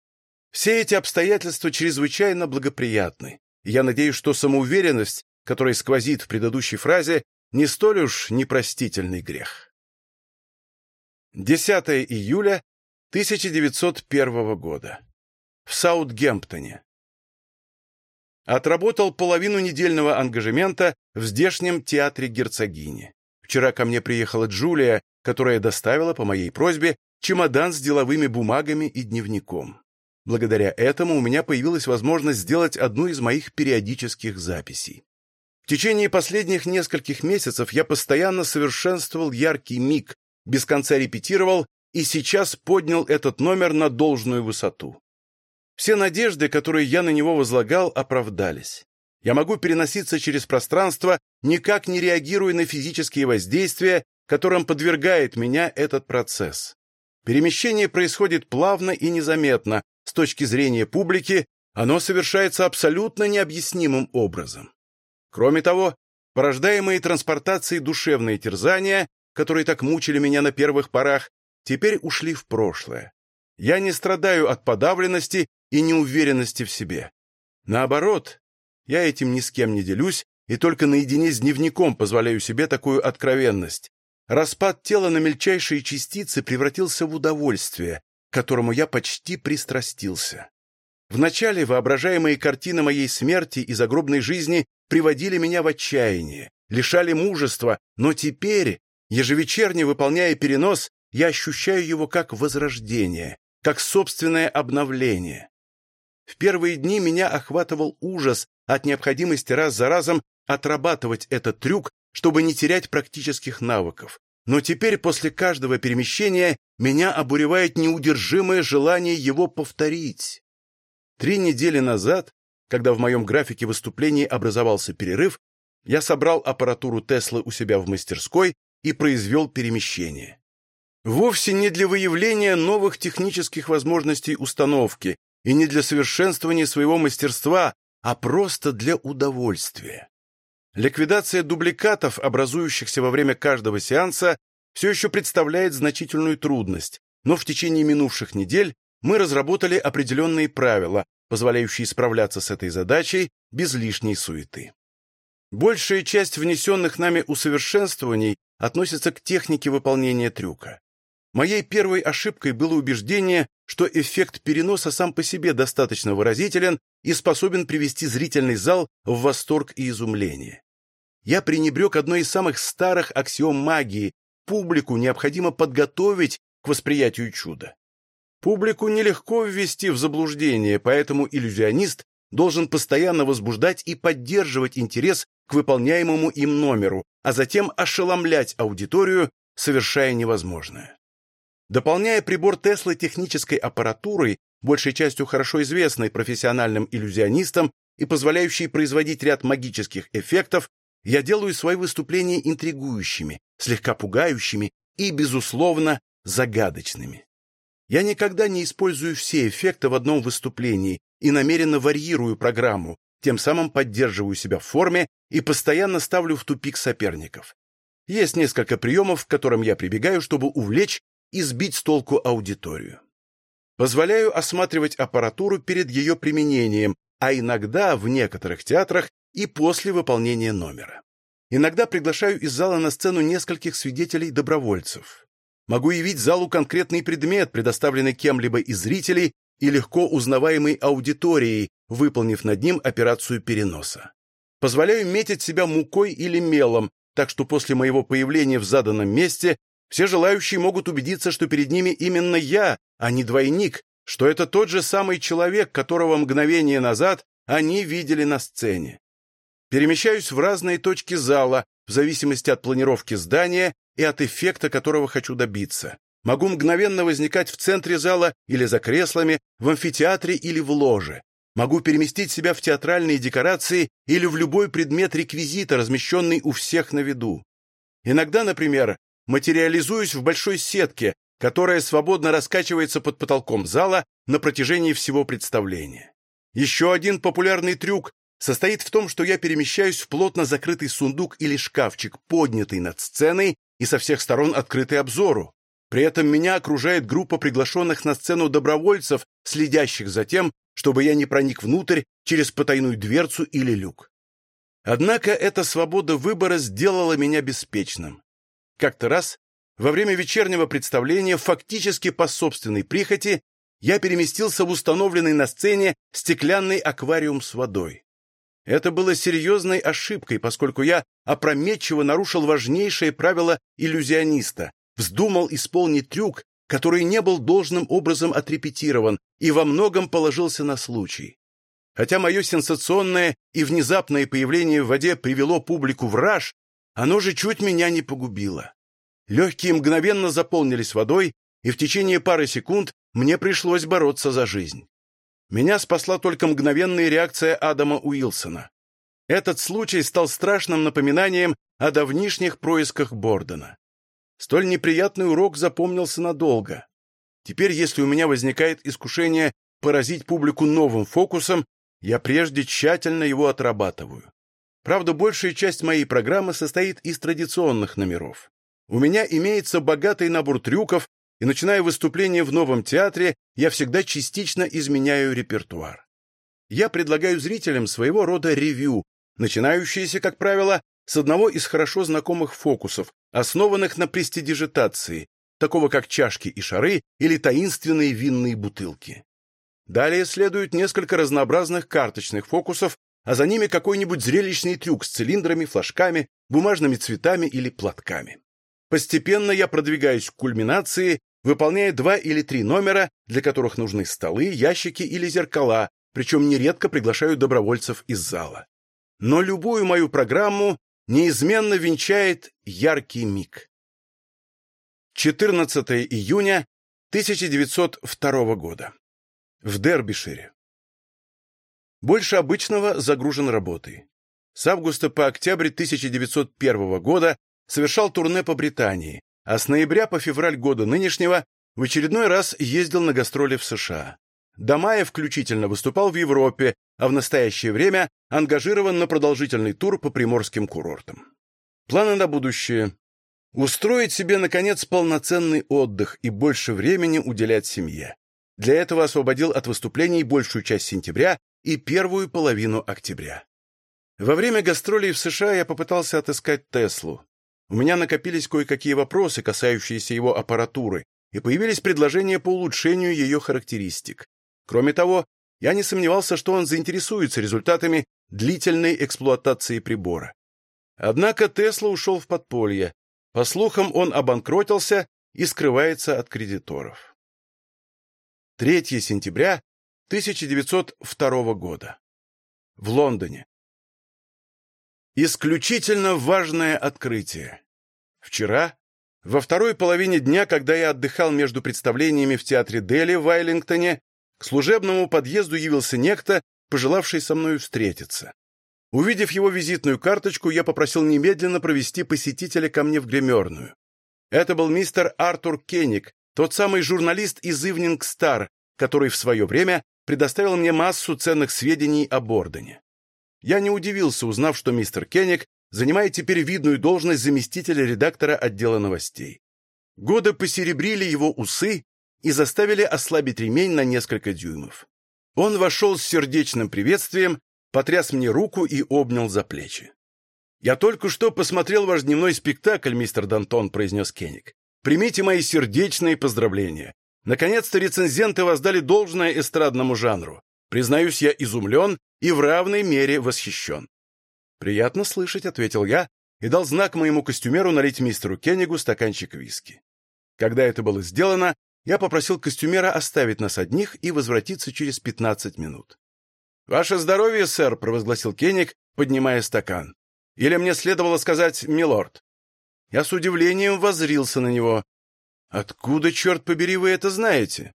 Все эти обстоятельства чрезвычайно благоприятны. Я надеюсь, что самоуверенность, которая сквозит в предыдущей фразе, не столь уж непростительный грех. 10 июля 1901 года. В Саутгемптоне. Отработал половину недельного ангажемента в здешнем театре герцогини. Вчера ко мне приехала Джулия, которая доставила по моей просьбе чемодан с деловыми бумагами и дневником. Благодаря этому у меня появилась возможность сделать одну из моих периодических записей. В течение последних нескольких месяцев я постоянно совершенствовал яркий миг, без конца репетировал и сейчас поднял этот номер на должную высоту. Все надежды, которые я на него возлагал, оправдались. Я могу переноситься через пространство, никак не реагируя на физические воздействия, которым подвергает меня этот процесс. Перемещение происходит плавно и незаметно. С точки зрения публики, оно совершается абсолютно необъяснимым образом. Кроме того, порождаемые транспортацией душевные терзания, которые так мучили меня на первых порах, теперь ушли в прошлое. Я не страдаю от подавленности и неуверенности в себе. Наоборот, я этим ни с кем не делюсь и только наедине с дневником позволяю себе такую откровенность. Распад тела на мельчайшие частицы превратился в удовольствие, к которому я почти пристрастился. Вначале воображаемые картины моей смерти и загробной жизни приводили меня в отчаяние, лишали мужества, но теперь, ежевечерне выполняя перенос, я ощущаю его как возрождение, как собственное обновление. В первые дни меня охватывал ужас от необходимости раз за разом отрабатывать этот трюк, чтобы не терять практических навыков. Но теперь после каждого перемещения меня обуревает неудержимое желание его повторить. Три недели назад, когда в моем графике выступлений образовался перерыв, я собрал аппаратуру Теслы у себя в мастерской и произвел перемещение. Вовсе не для выявления новых технических возможностей установки и не для совершенствования своего мастерства, а просто для удовольствия. Ликвидация дубликатов, образующихся во время каждого сеанса, все еще представляет значительную трудность, но в течение минувших недель мы разработали определенные правила, позволяющие справляться с этой задачей без лишней суеты. Большая часть внесенных нами усовершенствований относится к технике выполнения трюка. Моей первой ошибкой было убеждение, что эффект переноса сам по себе достаточно выразителен и способен привести зрительный зал в восторг и изумление. Я пренебрег одной из самых старых аксиом магии – публику необходимо подготовить к восприятию чуда. Публику нелегко ввести в заблуждение, поэтому иллюзионист должен постоянно возбуждать и поддерживать интерес к выполняемому им номеру, а затем ошеломлять аудиторию, совершая невозможное. Дополняя прибор Теслы технической аппаратурой, большей частью хорошо известной профессиональным иллюзионистам и позволяющей производить ряд магических эффектов, я делаю свои выступления интригующими, слегка пугающими и, безусловно, загадочными. Я никогда не использую все эффекты в одном выступлении и намеренно варьирую программу, тем самым поддерживаю себя в форме и постоянно ставлю в тупик соперников. Есть несколько приемов, к которым я прибегаю, чтобы увлечь и сбить с толку аудиторию. Позволяю осматривать аппаратуру перед ее применением, а иногда в некоторых театрах и после выполнения номера. Иногда приглашаю из зала на сцену нескольких свидетелей-добровольцев. Могу явить залу конкретный предмет, предоставленный кем-либо из зрителей и легко узнаваемой аудиторией, выполнив над ним операцию переноса. Позволяю метить себя мукой или мелом, так что после моего появления в заданном месте все желающие могут убедиться, что перед ними именно я, а не двойник, что это тот же самый человек, которого мгновение назад они видели на сцене. Перемещаюсь в разные точки зала, в зависимости от планировки здания и от эффекта, которого хочу добиться. Могу мгновенно возникать в центре зала или за креслами, в амфитеатре или в ложе. Могу переместить себя в театральные декорации или в любой предмет реквизита, размещенный у всех на виду. Иногда, например, материализуюсь в большой сетке, которая свободно раскачивается под потолком зала на протяжении всего представления. Еще один популярный трюк состоит в том, что я перемещаюсь в плотно закрытый сундук или шкафчик, поднятый над сценой и со всех сторон открытый обзору. При этом меня окружает группа приглашенных на сцену добровольцев, следящих за тем, чтобы я не проник внутрь через потайную дверцу или люк. Однако эта свобода выбора сделала меня беспечным. Как-то раз, во время вечернего представления, фактически по собственной прихоти, я переместился в установленный на сцене стеклянный аквариум с водой. Это было серьезной ошибкой, поскольку я опрометчиво нарушил важнейшее правило иллюзиониста, вздумал исполнить трюк, который не был должным образом отрепетирован и во многом положился на случай. Хотя мое сенсационное и внезапное появление в воде привело публику в раж, оно же чуть меня не погубило. Легкие мгновенно заполнились водой, и в течение пары секунд мне пришлось бороться за жизнь. Меня спасла только мгновенная реакция Адама Уилсона. Этот случай стал страшным напоминанием о давнишних происках Бордена. Столь неприятный урок запомнился надолго. Теперь, если у меня возникает искушение поразить публику новым фокусом, я прежде тщательно его отрабатываю. Правда, большая часть моей программы состоит из традиционных номеров. У меня имеется богатый набор трюков, и начиная выступление в новом театре, я всегда частично изменяю репертуар. Я предлагаю зрителям своего рода ревью, начинающееся, как правило, с одного из хорошо знакомых фокусов, основанных на престидижитации, такого как чашки и шары или таинственные винные бутылки. Далее следует несколько разнообразных карточных фокусов, а за ними какой-нибудь зрелищный трюк с цилиндрами, флажками, бумажными цветами или платками. Постепенно я продвигаюсь к кульминации, выполняя два или три номера, для которых нужны столы, ящики или зеркала, причем нередко приглашаю добровольцев из зала. Но любую мою программу неизменно венчает яркий миг. 14 июня 1902 года. В Дербишире. Больше обычного загружен работой. С августа по октябрь 1901 года совершал турне по Британии, а с ноября по февраль года нынешнего в очередной раз ездил на гастроли в США. До мая включительно выступал в Европе, а в настоящее время ангажирован на продолжительный тур по приморским курортам. Планы на будущее. Устроить себе, наконец, полноценный отдых и больше времени уделять семье. Для этого освободил от выступлений большую часть сентября и первую половину октября. Во время гастролей в США я попытался отыскать Теслу. У меня накопились кое-какие вопросы, касающиеся его аппаратуры, и появились предложения по улучшению ее характеристик. Кроме того, я не сомневался, что он заинтересуется результатами длительной эксплуатации прибора. Однако Тесла ушел в подполье. По слухам, он обанкротился и скрывается от кредиторов. 3 сентября 1902 года. В Лондоне. Исключительно важное открытие. Вчера, во второй половине дня, когда я отдыхал между представлениями в театре Дели в Айлингтоне, к служебному подъезду явился некто, пожелавший со мной встретиться. Увидев его визитную карточку, я попросил немедленно провести посетителя ко мне в гримерную. Это был мистер Артур Кенник, тот самый журналист из Evening Star, который в свое время предоставил мне массу ценных сведений о Бордоне. Я не удивился, узнав, что мистер Кенник занимает теперь видную должность заместителя редактора отдела новостей. Годы посеребрили его усы и заставили ослабить ремень на несколько дюймов. Он вошел с сердечным приветствием, потряс мне руку и обнял за плечи. «Я только что посмотрел ваш дневной спектакль, мистер Дантон», — произнес Кенник. «Примите мои сердечные поздравления. Наконец-то рецензенты воздали должное эстрадному жанру. Признаюсь, я изумлен и в равной мере восхищен. «Приятно слышать», — ответил я и дал знак моему костюмеру налить мистеру Кеннигу стаканчик виски. Когда это было сделано, я попросил костюмера оставить нас одних и возвратиться через 15 минут. «Ваше здоровье, сэр», — провозгласил Кенниг, поднимая стакан. «Или мне следовало сказать «милорд». Я с удивлением воззрился на него. «Откуда, черт побери, вы это знаете?»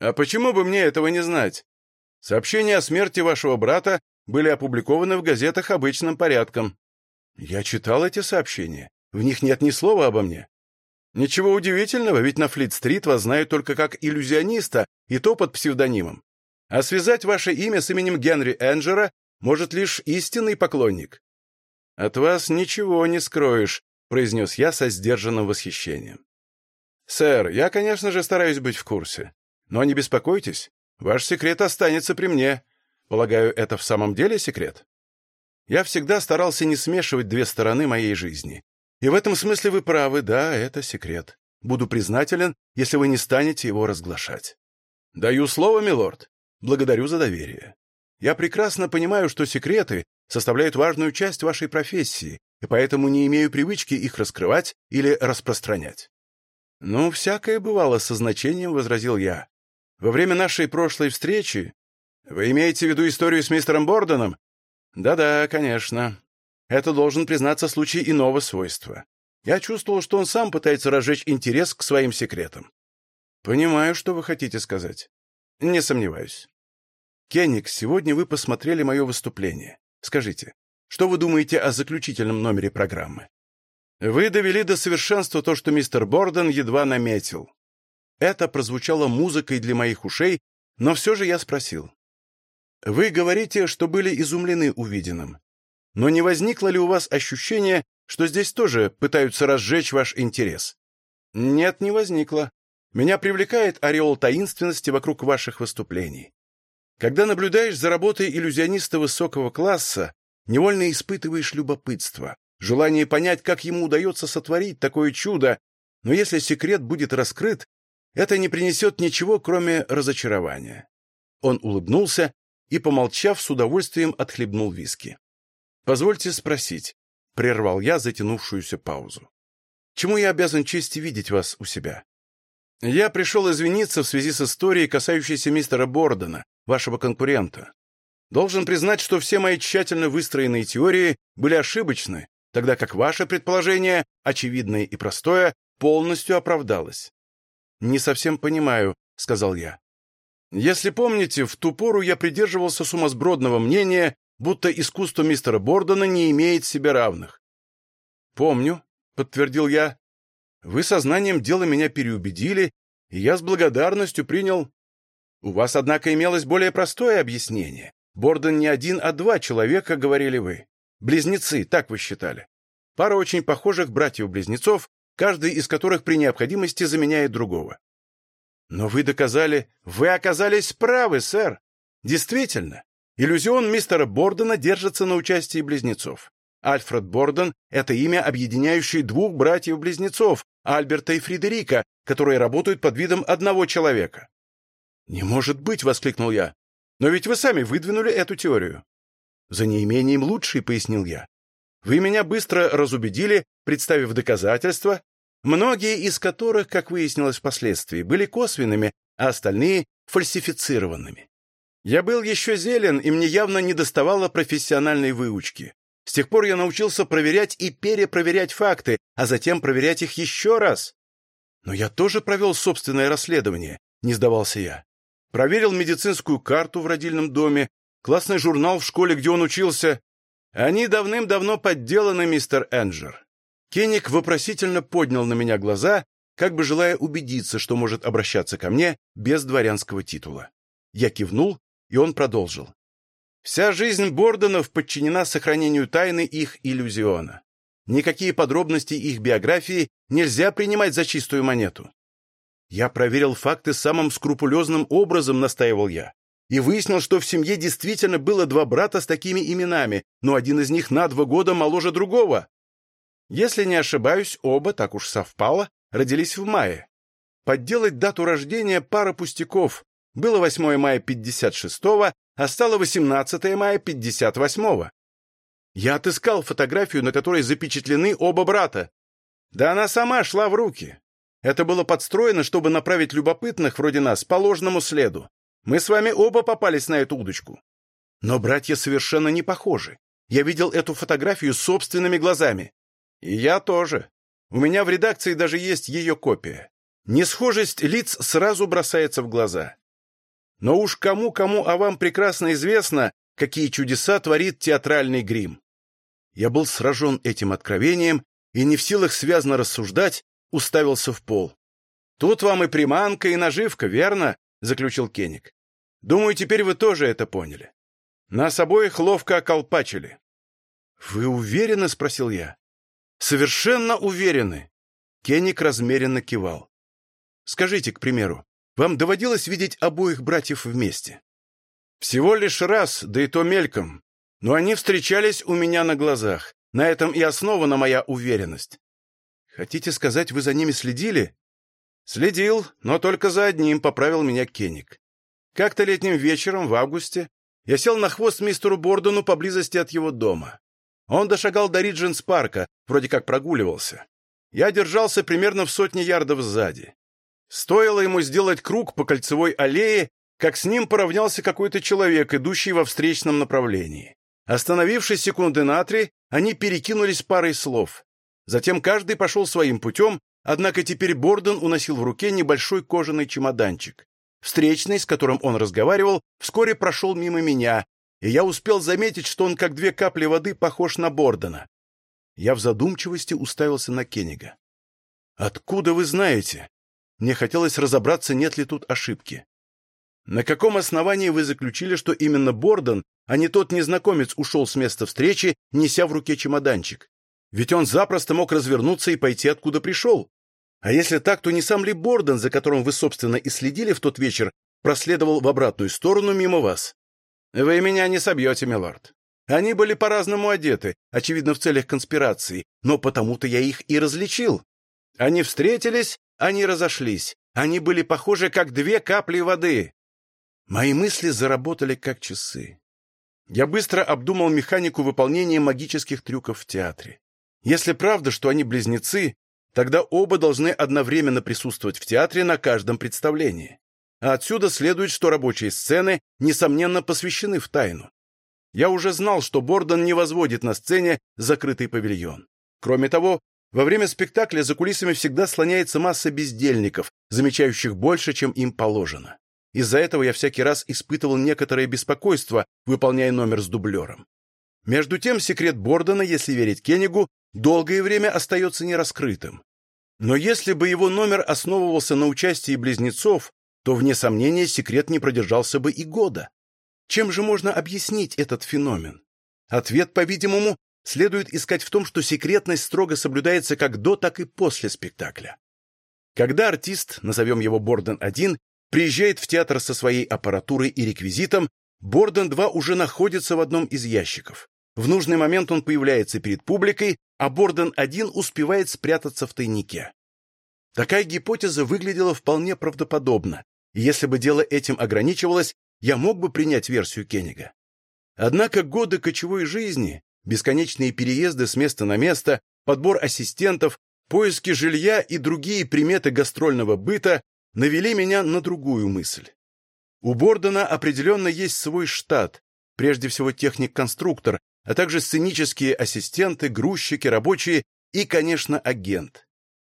«А почему бы мне этого не знать? Сообщения о смерти вашего брата были опубликованы в газетах обычным порядком. Я читал эти сообщения. В них нет ни слова обо мне. Ничего удивительного, ведь на Флит-стрит вас знают только как иллюзиониста, и то под псевдонимом. А связать ваше имя с именем Генри Энджера может лишь истинный поклонник. «От вас ничего не скроешь», — произнес я со сдержанным восхищением. «Сэр, я, конечно же, стараюсь быть в курсе. Но не беспокойтесь, ваш секрет останется при мне. Полагаю, это в самом деле секрет? Я всегда старался не смешивать две стороны моей жизни. И в этом смысле вы правы, да, это секрет. Буду признателен, если вы не станете его разглашать. Даю слово, милорд. Благодарю за доверие. Я прекрасно понимаю, что секреты составляют важную часть вашей профессии, и поэтому не имею привычки их раскрывать или распространять. «Ну, всякое бывало со значением», — возразил я. «Во время нашей прошлой встречи...» «Вы имеете в виду историю с мистером Бордоном?» «Да-да, конечно. Это должен признаться случай иного свойства. Я чувствовал, что он сам пытается разжечь интерес к своим секретам». «Понимаю, что вы хотите сказать. Не сомневаюсь. Кенник, сегодня вы посмотрели мое выступление. Скажите, что вы думаете о заключительном номере программы?» Вы довели до совершенства то, что мистер Борден едва наметил. Это прозвучало музыкой для моих ушей, но все же я спросил. Вы говорите, что были изумлены увиденным. Но не возникло ли у вас ощущение, что здесь тоже пытаются разжечь ваш интерес? Нет, не возникло. Меня привлекает ореол таинственности вокруг ваших выступлений. Когда наблюдаешь за работой иллюзиониста высокого класса, невольно испытываешь любопытство желание понять, как ему удается сотворить такое чудо, но если секрет будет раскрыт, это не принесет ничего, кроме разочарования. Он улыбнулся и, помолчав, с удовольствием отхлебнул виски. «Позвольте спросить», — прервал я затянувшуюся паузу. «Чему я обязан чести видеть вас у себя?» «Я пришел извиниться в связи с историей, касающейся мистера Бордена, вашего конкурента. Должен признать, что все мои тщательно выстроенные теории были ошибочны, тогда как ваше предположение, очевидное и простое, полностью оправдалось. «Не совсем понимаю», — сказал я. «Если помните, в ту пору я придерживался сумасбродного мнения, будто искусство мистера Бордона не имеет себе равных». «Помню», — подтвердил я. «Вы сознанием дела меня переубедили, и я с благодарностью принял...» «У вас, однако, имелось более простое объяснение. Бордон не один, а два человека, — говорили вы. Близнецы, так вы считали. Пара очень похожих братьев-близнецов, каждый из которых при необходимости заменяет другого. Но вы доказали... Вы оказались правы, сэр. Действительно, иллюзион мистера Бордена держится на участии близнецов. Альфред Борден — это имя, объединяющее двух братьев-близнецов, Альберта и Фредерика, которые работают под видом одного человека. «Не может быть!» — воскликнул я. «Но ведь вы сами выдвинули эту теорию». «За неимением лучшей», — пояснил я. «Вы меня быстро разубедили, представив доказательства, многие из которых, как выяснилось впоследствии, были косвенными, а остальные — фальсифицированными. Я был еще зелен, и мне явно недоставало профессиональной выучки. С тех пор я научился проверять и перепроверять факты, а затем проверять их еще раз. Но я тоже провел собственное расследование, не сдавался я. Проверил медицинскую карту в родильном доме, классный журнал в школе, где он учился. Они давным-давно подделаны, мистер Энджер. Кеник вопросительно поднял на меня глаза, как бы желая убедиться, что может обращаться ко мне без дворянского титула. Я кивнул, и он продолжил. Вся жизнь Борденов подчинена сохранению тайны их иллюзиона. Никакие подробности их биографии нельзя принимать за чистую монету. Я проверил факты самым скрупулезным образом, настаивал я, и выяснил, что в семье действительно было два брата с такими именами, но один из них на два года моложе другого. Если не ошибаюсь, оба, так уж совпало, родились в мае. Подделать дату рождения – пара пустяков. Было 8 мая 56-го, а стало 18 мая 58-го. Я отыскал фотографию, на которой запечатлены оба брата. Да она сама шла в руки. Это было подстроено, чтобы направить любопытных, вроде нас, по ложному следу. Мы с вами оба попались на эту удочку. Но братья совершенно не похожи. Я видел эту фотографию собственными глазами. И я тоже. У меня в редакции даже есть ее копия. Несхожесть лиц сразу бросается в глаза. Но уж кому-кому, а вам прекрасно известно, какие чудеса творит театральный грим. Я был сражен этим откровением и не в силах связно рассуждать, уставился в пол. «Тут вам и приманка, и наживка, верно?» — заключил Кеник. «Думаю, теперь вы тоже это поняли. Нас обоих ловко околпачили». «Вы уверены?» — спросил я. «Совершенно уверены!» Кеник размеренно кивал. «Скажите, к примеру, вам доводилось видеть обоих братьев вместе? Всего лишь раз, да и то мельком. Но они встречались у меня на глазах. На этом и основана моя уверенность. Хотите сказать, вы за ними следили? Следил, но только за одним поправил меня Кеник. Как-то летним вечером в августе я сел на хвост мистеру Бордону поблизости от его дома. Он дошагал до Ридженс-парка, вроде как прогуливался. Я держался примерно в сотне ярдов сзади. Стоило ему сделать круг по кольцевой аллее, как с ним поравнялся какой-то человек, идущий во встречном направлении. Остановившись секунды на три, они перекинулись парой слов. Затем каждый пошел своим путем, однако теперь Борден уносил в руке небольшой кожаный чемоданчик. Встречный, с которым он разговаривал, вскоре прошел мимо меня, и я успел заметить, что он, как две капли воды, похож на Бордена. Я в задумчивости уставился на Кеннига. «Откуда вы знаете?» Мне хотелось разобраться, нет ли тут ошибки. На каком основании вы заключили, что именно Борден, а не тот незнакомец, ушел с места встречи, неся в руке чемоданчик? Ведь он запросто мог развернуться и пойти, откуда пришел. А если так, то не сам ли Борден, за которым вы, собственно, и следили в тот вечер, проследовал в обратную сторону мимо вас? Вы меня не собьете, милорд. Они были по-разному одеты, очевидно, в целях конспирации, но потому-то я их и различил. Они встретились, они разошлись. Они были похожи, как две капли воды. Мои мысли заработали, как часы. Я быстро обдумал механику выполнения магических трюков в театре. Если правда, что они близнецы, тогда оба должны одновременно присутствовать в театре на каждом представлении. А отсюда следует, что рабочие сцены, несомненно, посвящены в тайну. Я уже знал, что Бордон не возводит на сцене закрытый павильон. Кроме того, во время спектакля за кулисами всегда слоняется масса бездельников, замечающих больше, чем им положено. Из-за этого я всякий раз испытывал некоторое беспокойство, выполняя номер с дублером. Между тем, секрет Бордона, если верить Кеннигу, долгое время остается нераскрытым. Но если бы его номер основывался на участии близнецов, то, вне сомнения, секрет не продержался бы и года. Чем же можно объяснить этот феномен? Ответ, по-видимому, следует искать в том, что секретность строго соблюдается как до, так и после спектакля. Когда артист, назовем его Борден-1, приезжает в театр со своей аппаратурой и реквизитом, Борден-2 уже находится в одном из ящиков. В нужный момент он появляется перед публикой, а Борден-1 успевает спрятаться в тайнике. Такая гипотеза выглядела вполне правдоподобно, и если бы дело этим ограничивалось, я мог бы принять версию Кеннига. Однако годы кочевой жизни, бесконечные переезды с места на место, подбор ассистентов, поиски жилья и другие приметы гастрольного быта навели меня на другую мысль. У Бордена определенно есть свой штат, прежде всего техник-конструктор, а также сценические ассистенты, грузчики, рабочие и, конечно, агент.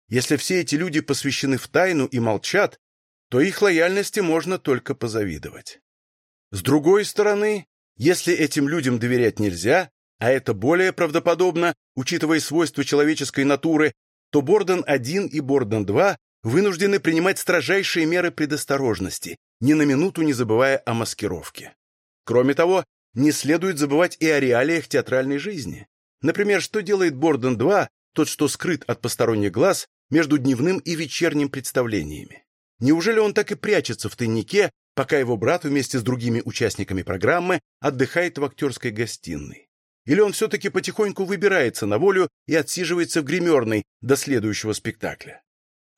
Если все эти люди посвящены в тайну и молчат, то их лояльности можно только позавидовать. С другой стороны, если этим людям доверять нельзя, а это более правдоподобно, учитывая свойства человеческой натуры, то Борден-1 и Борден-2 вынуждены принимать строжайшие меры предосторожности, ни на минуту не забывая о маскировке. Кроме того, не следует забывать и о реалиях театральной жизни. Например, что делает Борден-2, тот, что скрыт от посторонних глаз, между дневным и вечерним представлениями? Неужели он так и прячется в тайнике, пока его брат вместе с другими участниками программы отдыхает в актерской гостиной? Или он все-таки потихоньку выбирается на волю и отсиживается в гримерной до следующего спектакля?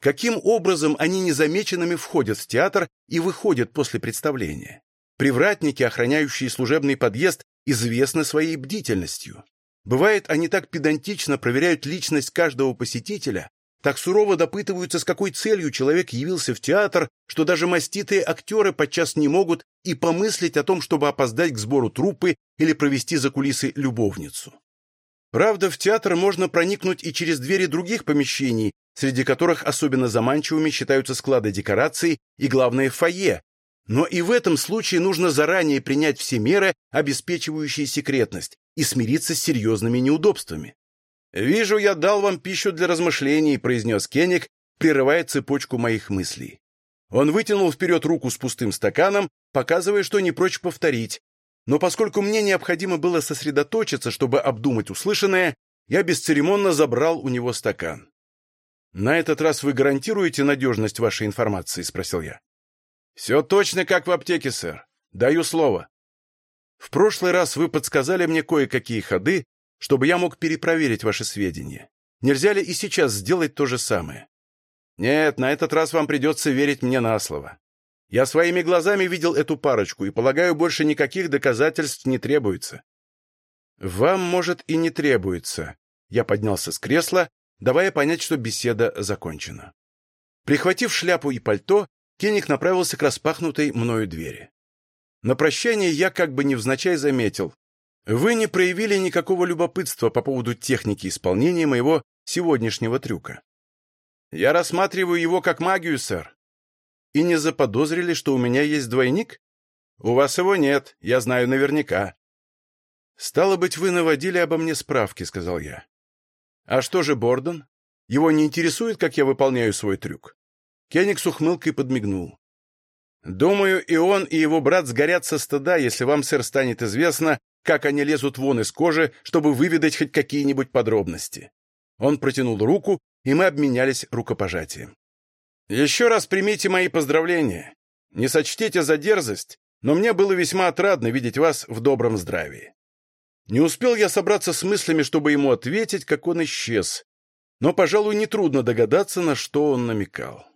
Каким образом они незамеченными входят в театр и выходят после представления? Привратники, охраняющие служебный подъезд, известны своей бдительностью. Бывает, они так педантично проверяют личность каждого посетителя, так сурово допытываются, с какой целью человек явился в театр, что даже маститые актеры подчас не могут и помыслить о том, чтобы опоздать к сбору труппы или провести за кулисы любовницу. Правда, в театр можно проникнуть и через двери других помещений, среди которых особенно заманчивыми считаются склады декораций и, главное, фойе, но и в этом случае нужно заранее принять все меры, обеспечивающие секретность, и смириться с серьезными неудобствами. «Вижу, я дал вам пищу для размышлений», — произнес Кенник, прерывая цепочку моих мыслей. Он вытянул вперед руку с пустым стаканом, показывая, что не прочь повторить. Но поскольку мне необходимо было сосредоточиться, чтобы обдумать услышанное, я бесцеремонно забрал у него стакан. «На этот раз вы гарантируете надежность вашей информации?» — спросил я. «Все точно, как в аптеке, сэр. Даю слово. В прошлый раз вы подсказали мне кое-какие ходы, чтобы я мог перепроверить ваши сведения. Нельзя ли и сейчас сделать то же самое? Нет, на этот раз вам придется верить мне на слово. Я своими глазами видел эту парочку, и, полагаю, больше никаких доказательств не требуется. Вам, может, и не требуется. Я поднялся с кресла, давая понять, что беседа закончена. Прихватив шляпу и пальто, Кеник направился к распахнутой мною двери. На прощание я как бы невзначай заметил. Вы не проявили никакого любопытства по поводу техники исполнения моего сегодняшнего трюка. Я рассматриваю его как магию, сэр. И не заподозрили, что у меня есть двойник? У вас его нет, я знаю наверняка. Стало быть, вы наводили обо мне справки, сказал я. А что же Бордон? Его не интересует, как я выполняю свой трюк? Кеник с ухмылкой подмигнул. «Думаю, и он, и его брат сгорят со стыда, если вам, сэр, станет известно, как они лезут вон из кожи, чтобы выведать хоть какие-нибудь подробности». Он протянул руку, и мы обменялись рукопожатием. «Еще раз примите мои поздравления. Не сочтите за дерзость, но мне было весьма отрадно видеть вас в добром здравии». Не успел я собраться с мыслями, чтобы ему ответить, как он исчез, но, пожалуй, нетрудно догадаться, на что он намекал.